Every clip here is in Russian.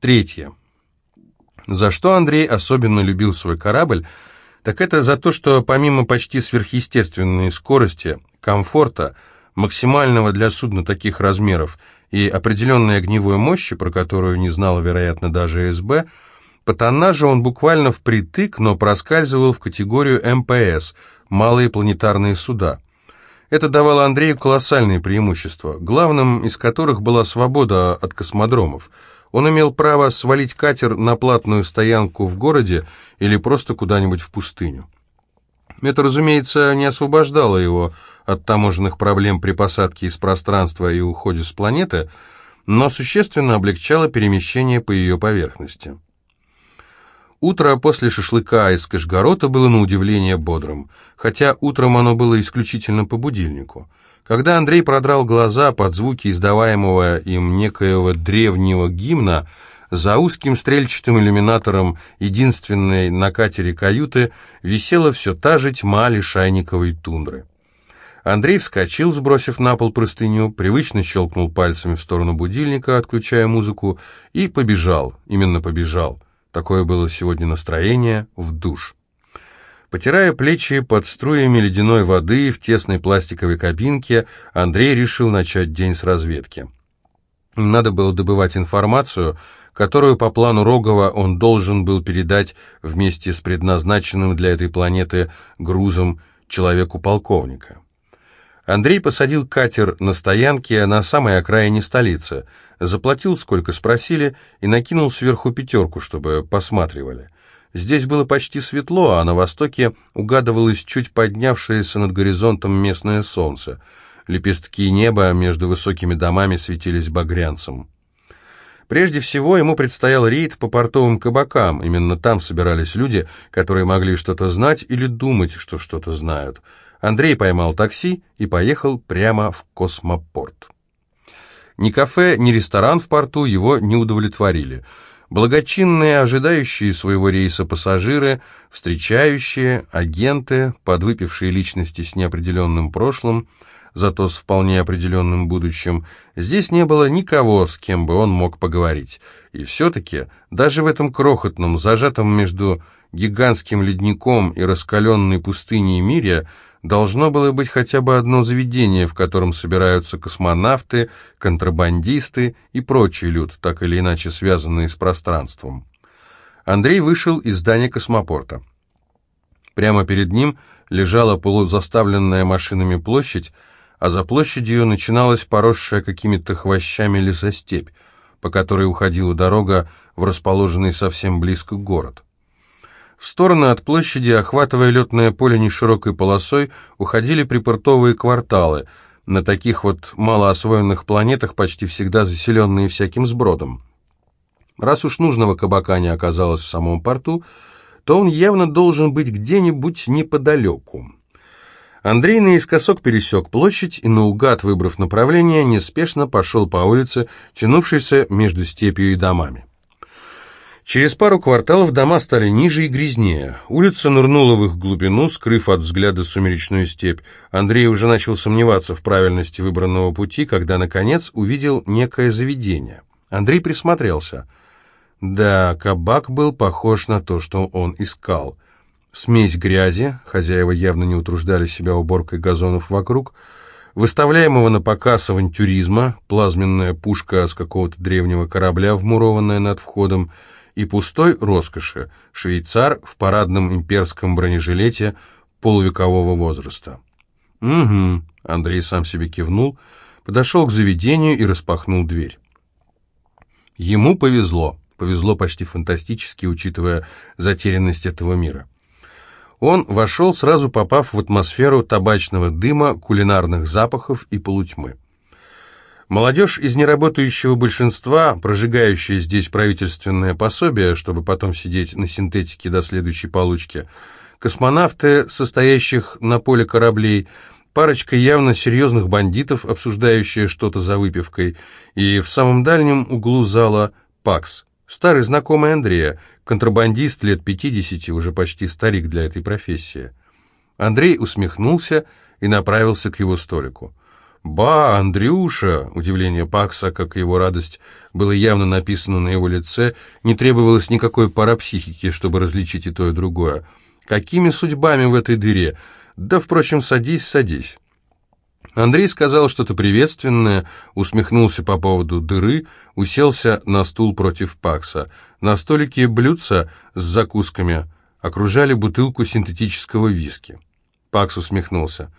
Третье. За что Андрей особенно любил свой корабль, так это за то, что помимо почти сверхъестественной скорости, комфорта, максимального для судна таких размеров и определенной огневой мощи, про которую не знала, вероятно, даже СБ, по тоннажу он буквально впритык, но проскальзывал в категорию МПС – малые планетарные суда. Это давало Андрею колоссальные преимущества, главным из которых была свобода от космодромов – он имел право свалить катер на платную стоянку в городе или просто куда-нибудь в пустыню. Это, разумеется, не освобождало его от таможенных проблем при посадке из пространства и уходе с планеты, но существенно облегчало перемещение по ее поверхности. Утро после шашлыка из Кашгарота было на удивление бодрым, хотя утром оно было исключительно по будильнику. Когда Андрей продрал глаза под звуки издаваемого им некоего древнего гимна, за узким стрельчатым иллюминатором единственной на катере каюты висела все та же тьма лишайниковой тундры. Андрей вскочил, сбросив на пол простыню, привычно щелкнул пальцами в сторону будильника, отключая музыку, и побежал, именно побежал. Такое было сегодня настроение в душ. Потирая плечи под струями ледяной воды в тесной пластиковой кабинке, Андрей решил начать день с разведки. Надо было добывать информацию, которую по плану Рогова он должен был передать вместе с предназначенным для этой планеты грузом человеку-полковника. Андрей посадил катер на стоянке на самой окраине столицы, заплатил, сколько спросили, и накинул сверху пятерку, чтобы посматривали. Здесь было почти светло, а на востоке угадывалось чуть поднявшееся над горизонтом местное солнце. Лепестки неба между высокими домами светились багрянцем. Прежде всего, ему предстоял рейд по портовым кабакам. Именно там собирались люди, которые могли что-то знать или думать, что что-то знают. Андрей поймал такси и поехал прямо в космопорт. Ни кафе, ни ресторан в порту его не удовлетворили – Благочинные, ожидающие своего рейса пассажиры, встречающие, агенты, подвыпившие личности с неопределенным прошлым, зато с вполне определенным будущим, здесь не было никого, с кем бы он мог поговорить. И все-таки, даже в этом крохотном, зажатом между гигантским ледником и раскаленной пустыней мире, должно было быть хотя бы одно заведение, в котором собираются космонавты, контрабандисты и прочий люд, так или иначе связанные с пространством. Андрей вышел из здания космопорта. Прямо перед ним лежала полузаставленная машинами площадь, а за площадью начиналась поросшая какими-то хвощами лесостепь, по которой уходила дорога в расположенный совсем близко город. В стороны от площади, охватывая летное поле неширокой полосой, уходили припортовые кварталы, на таких вот малоосвоенных планетах, почти всегда заселенные всяким сбродом. Раз уж нужного кабака не оказалось в самом порту, то он явно должен быть где-нибудь неподалеку. Андрей наискосок пересек площадь и, наугад выбрав направление, неспешно пошел по улице, тянувшейся между степью и домами. Через пару кварталов дома стали ниже и грязнее. Улица нырнула в их глубину, скрыв от взгляда сумеречную степь. Андрей уже начал сомневаться в правильности выбранного пути, когда, наконец, увидел некое заведение. Андрей присмотрелся. Да, кабак был похож на то, что он искал. Смесь грязи, хозяева явно не утруждали себя уборкой газонов вокруг, выставляемого на показ авантюризма, плазменная пушка с какого-то древнего корабля, вмурованная над входом, и пустой роскоши, швейцар в парадном имперском бронежилете полувекового возраста. «Угу», — Андрей сам себе кивнул, подошел к заведению и распахнул дверь. Ему повезло, повезло почти фантастически, учитывая затерянность этого мира. Он вошел, сразу попав в атмосферу табачного дыма, кулинарных запахов и полутьмы. Молодежь из неработающего большинства, прожигающая здесь правительственное пособие, чтобы потом сидеть на синтетике до следующей получки, космонавты, состоящих на поле кораблей, парочка явно серьезных бандитов, обсуждающая что-то за выпивкой, и в самом дальнем углу зала Пакс, старый знакомый Андрея, контрабандист лет 50, уже почти старик для этой профессии. Андрей усмехнулся и направился к его столику. «Ба, Андрюша!» Удивление Пакса, как и его радость, было явно написано на его лице. Не требовалось никакой парапсихики, чтобы различить и то, и другое. «Какими судьбами в этой дыре? Да, впрочем, садись, садись». Андрей сказал что-то приветственное, усмехнулся по поводу дыры, уселся на стул против Пакса. На столике блюдца с закусками окружали бутылку синтетического виски. Пакс усмехнулся.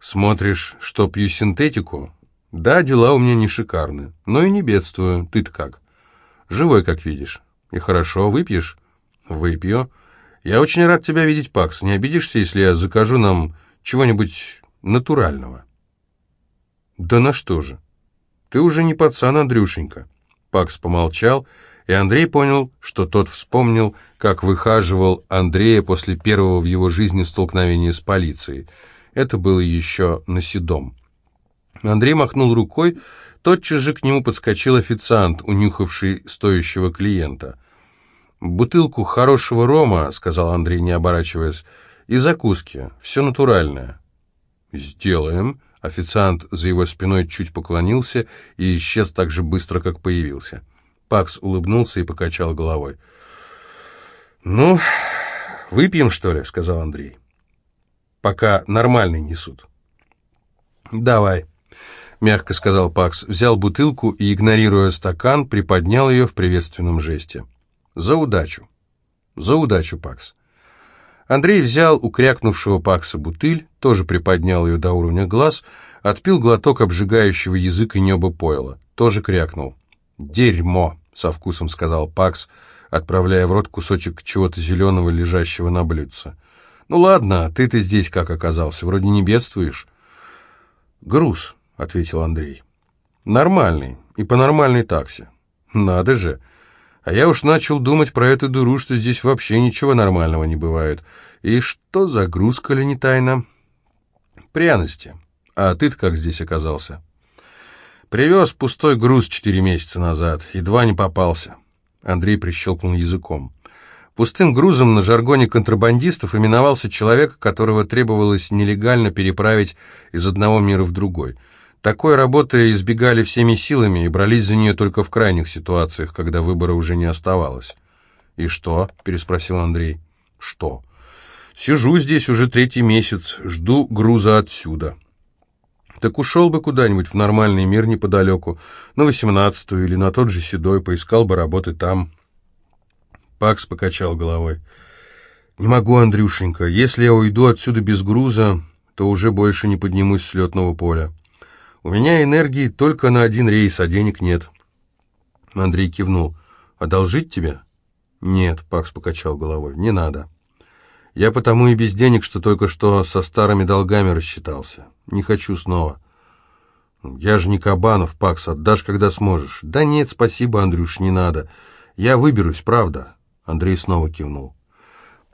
«Смотришь, что пью синтетику?» «Да, дела у меня не шикарны, но и не бедствую. Ты-то как?» «Живой, как видишь. И хорошо, выпьешь?» «Выпью. Я очень рад тебя видеть, Пакс. Не обидишься, если я закажу нам чего-нибудь натурального. Да на что же? Ты уже не пацан, Андрюшенька. Пакс помолчал, и Андрей понял, что тот вспомнил, как выхаживал Андрея после первого в его жизни столкновения с полицией. Это было еще на седом. Андрей махнул рукой, тотчас же к нему подскочил официант, унюхавший стоящего клиента. «Бутылку хорошего рома», — сказал Андрей, не оборачиваясь, — «и закуски, все натуральное». «Сделаем». Официант за его спиной чуть поклонился и исчез так же быстро, как появился. Пакс улыбнулся и покачал головой. «Ну, выпьем, что ли?» — сказал Андрей. «Пока нормальный несут». «Давай», — мягко сказал Пакс, взял бутылку и, игнорируя стакан, приподнял ее в приветственном жесте. «За удачу!» «За удачу, Пакс!» Андрей взял у крякнувшего Пакса бутыль, тоже приподнял ее до уровня глаз, отпил глоток обжигающего язык и небо пойла, тоже крякнул. «Дерьмо!» — со вкусом сказал Пакс, отправляя в рот кусочек чего-то зеленого, лежащего на блюдце. «Ну ладно, ты-то здесь как оказался, вроде не бедствуешь». «Груз», — ответил Андрей. «Нормальный, и по нормальной таксе». «Надо же!» А я уж начал думать про эту дуру, что здесь вообще ничего нормального не бывает. И что за груз, коли не тайна? Пряности. А ты-то как здесь оказался? Привез пустой груз четыре месяца назад. Едва не попался. Андрей прищелкнул языком. Пустым грузом на жаргоне контрабандистов именовался человек, которого требовалось нелегально переправить из одного мира в другой – такой работы избегали всеми силами и брались за нее только в крайних ситуациях, когда выбора уже не оставалось. «И что?» — переспросил Андрей. «Что?» «Сижу здесь уже третий месяц, жду груза отсюда». «Так ушел бы куда-нибудь в нормальный мир неподалеку, на восемнадцатую или на тот же Седой, поискал бы работы там». Пакс покачал головой. «Не могу, Андрюшенька. Если я уйду отсюда без груза, то уже больше не поднимусь с летного поля». У меня энергии только на один рейс, а денег нет. Андрей кивнул. «Одолжить тебе?» «Нет», — Пакс покачал головой, — «не надо. Я потому и без денег, что только что со старыми долгами рассчитался. Не хочу снова». «Я же не Кабанов, Пакс, отдашь, когда сможешь». «Да нет, спасибо, Андрюш, не надо. Я выберусь, правда». Андрей снова кивнул.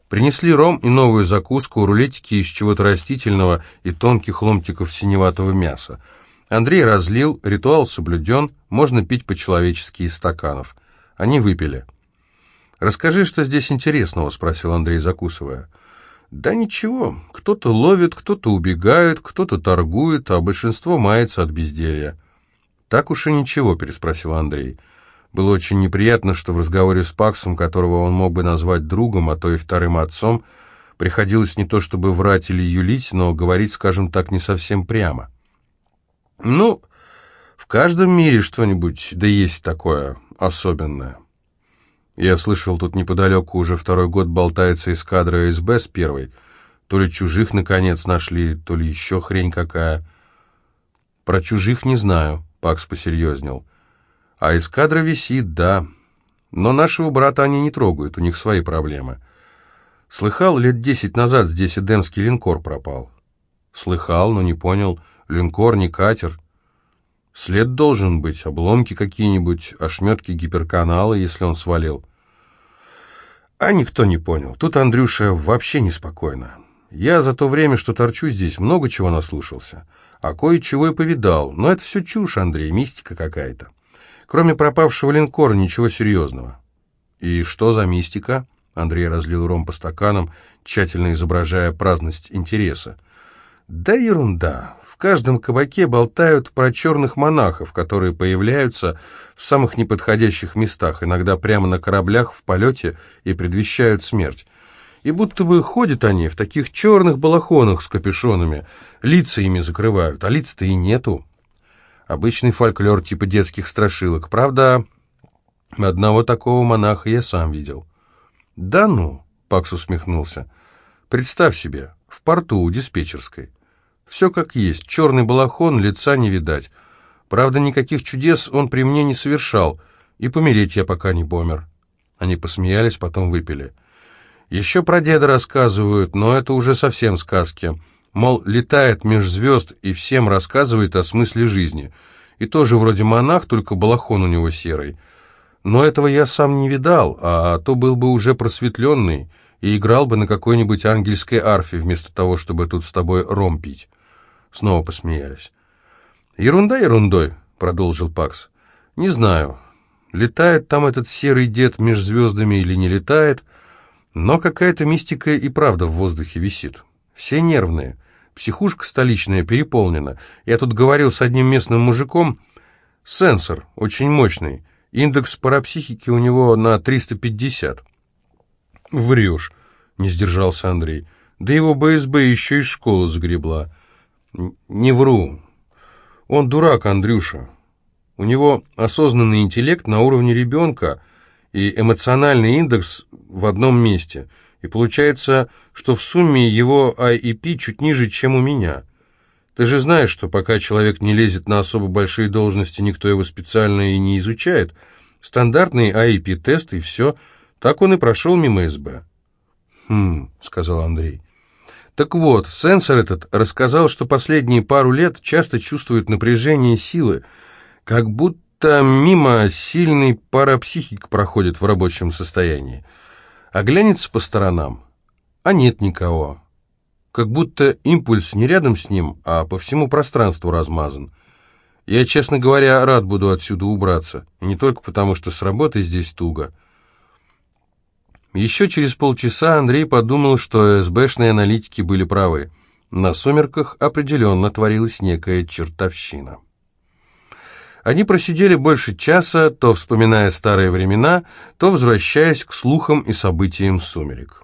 Принесли ром и новую закуску, рулетики из чего-то растительного и тонких ломтиков синеватого мяса. Андрей разлил, ритуал соблюден, можно пить по-человечески из стаканов. Они выпили. «Расскажи, что здесь интересного?» — спросил Андрей, закусывая. «Да ничего. Кто-то ловит, кто-то убегает, кто-то торгует, а большинство мается от безделья». «Так уж и ничего», — переспросил Андрей. Было очень неприятно, что в разговоре с Паксом, которого он мог бы назвать другом, а то и вторым отцом, приходилось не то чтобы врать или юлить, но говорить, скажем так, не совсем прямо. Ну, в каждом мире что-нибудь да есть такое особенное. Я слышал, тут неподалеку уже второй год болтается эскадра СБ с первой. То ли чужих, наконец, нашли, то ли еще хрень какая. Про чужих не знаю, Пакс посерьезнел. А эскадра висит, да. Но нашего брата они не трогают, у них свои проблемы. Слыхал, лет десять назад здесь эдемский линкор пропал. Слыхал, но не понял — Линкор, не катер. След должен быть, обломки какие-нибудь, ошметки гиперканала, если он свалил. А никто не понял. Тут Андрюша вообще неспокойно. Я за то время, что торчу здесь, много чего наслушался. А кое-чего и повидал. Но это все чушь, Андрей, мистика какая-то. Кроме пропавшего линкора, ничего серьезного. И что за мистика? Андрей разлил ром по стаканам, тщательно изображая праздность интереса. Да ерунда. В каждом кабаке болтают про черных монахов, которые появляются в самых неподходящих местах, иногда прямо на кораблях в полете и предвещают смерть. И будто бы ходят они в таких черных балахонах с капюшонами, лица ими закрывают, а лиц-то и нету. Обычный фольклор типа детских страшилок. Правда, одного такого монаха я сам видел. «Да ну!» — Пакс усмехнулся. «Представь себе, в порту у диспетчерской». Все как есть, черный балахон, лица не видать. Правда, никаких чудес он при мне не совершал, и помереть я пока не помер. Они посмеялись, потом выпили. Еще про деда рассказывают, но это уже совсем сказки. Мол, летает меж звезд и всем рассказывает о смысле жизни. И тоже вроде монах, только балахон у него серый. Но этого я сам не видал, а то был бы уже просветленный и играл бы на какой-нибудь ангельской арфе, вместо того, чтобы тут с тобой ром пить. Снова посмеялись. «Ерунда ерундой», — продолжил Пакс. «Не знаю, летает там этот серый дед меж звездами или не летает, но какая-то мистика и правда в воздухе висит. Все нервные. Психушка столичная переполнена. Я тут говорил с одним местным мужиком. Сенсор очень мощный. Индекс парапсихики у него на 350. «Врешь», — не сдержался Андрей. «Да его БСБ еще из школы загребла». «Не вру. Он дурак, Андрюша. У него осознанный интеллект на уровне ребенка и эмоциональный индекс в одном месте. И получается, что в сумме его IEP чуть ниже, чем у меня. Ты же знаешь, что пока человек не лезет на особо большие должности, никто его специально и не изучает. Стандартный IEP-тест и все. Так он и прошел мимо СБ». «Хм», — сказал Андрей. Так вот, сенсор этот рассказал, что последние пару лет часто чувствует напряжение силы, как будто мимо сильный парапсихик проходит в рабочем состоянии. Оглянется по сторонам, а нет никого. Как будто импульс не рядом с ним, а по всему пространству размазан. Я, честно говоря, рад буду отсюда убраться, не только потому, что с работой здесь туго. Еще через полчаса Андрей подумал, что СБшные аналитики были правы. На «Сумерках» определенно творилась некая чертовщина. Они просидели больше часа, то вспоминая старые времена, то возвращаясь к слухам и событиям «Сумерек».